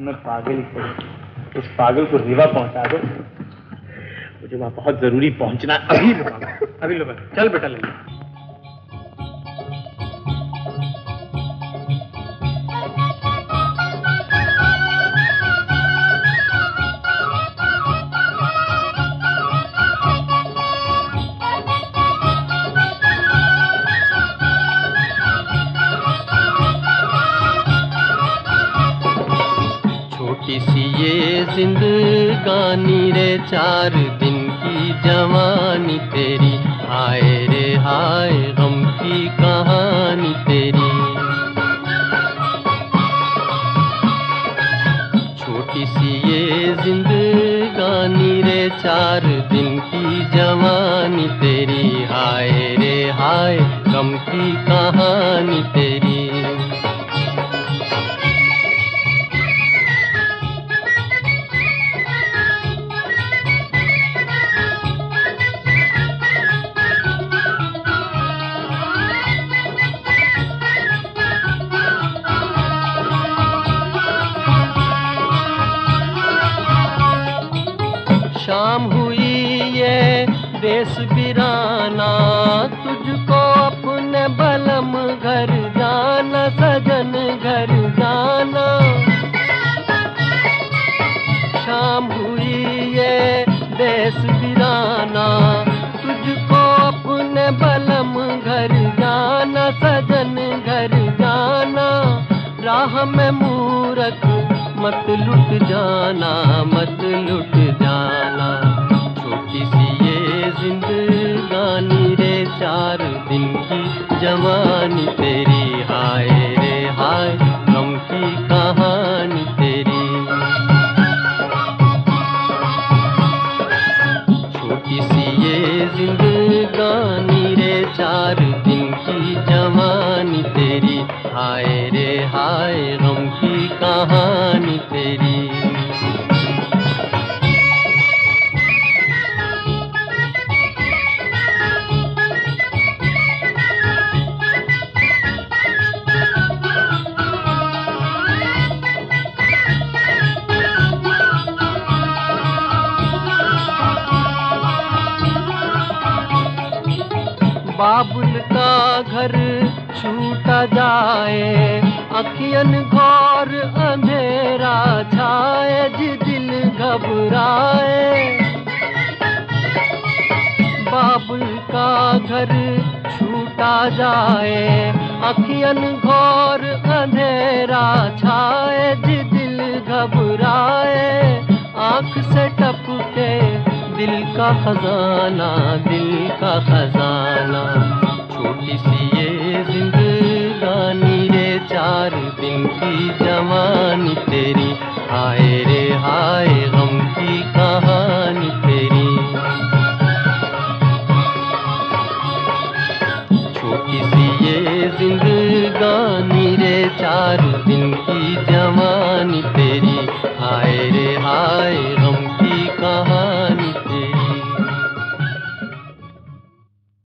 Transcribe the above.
मैं पागल उस इस पागल को रीवा पहुँचा दो। मुझे वहाँ बहुत ज़रूरी पहुँचना अभी अभी चल बेटा ले। जिंदगानी रे, चार दिन की जवानी तेरी। हाय रे, हाय गम की कहानी तेरी। छोटी सी ये जिंदगानी रे, चार दिन की जवानी तेरी। हाय रे, हाय गम की कहानी तेरी। शाम हुई ये देश बिराना तुझको अपने बलम घर जाना, सजन घर जाना। शाम हुई ये देश बिराना तुझको अपने बलम घर जाना, सजन घर जाना। राह में मूरख, मत लुट जाना, मत लुट जाना। जवानी तेरी, हाय रे हाय गम की कहानी तेरी। छोटी सी ये जिंदगानी रे, चार दिन की जवानी तेरी, हाय रे हाय गम की कहानी बाबुल का घर छूटा जाए अखियन घोर अंधेरा छाए जी दिल घबराए। बाबुल का घर छूटा जाए अखियन घोर दिल का खजाना, दिल का खजाना। छोटी सी ये जिंदगानी रे, चार दिन की जवानी तेरी। हाय रे, हाय गम की कहानी तेरी। छोटी सी ये जिंदगानी रे, चार दिन की जवानी तेरी। हाय रे